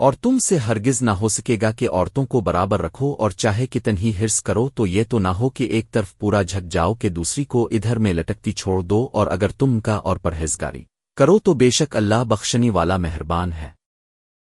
اور تم سے ہرگز نہ ہو سکے گا کہ عورتوں کو برابر رکھو اور چاہے کتن ہی ہرس کرو تو یہ تو نہ ہو کہ ایک طرف پورا جھک جاؤ کہ دوسری کو ادھر میں لٹکتی چھوڑ دو اور اگر تم کا اور پرہیزگاری کرو تو بے شک اللہ بخشنی والا مہربان ہے۔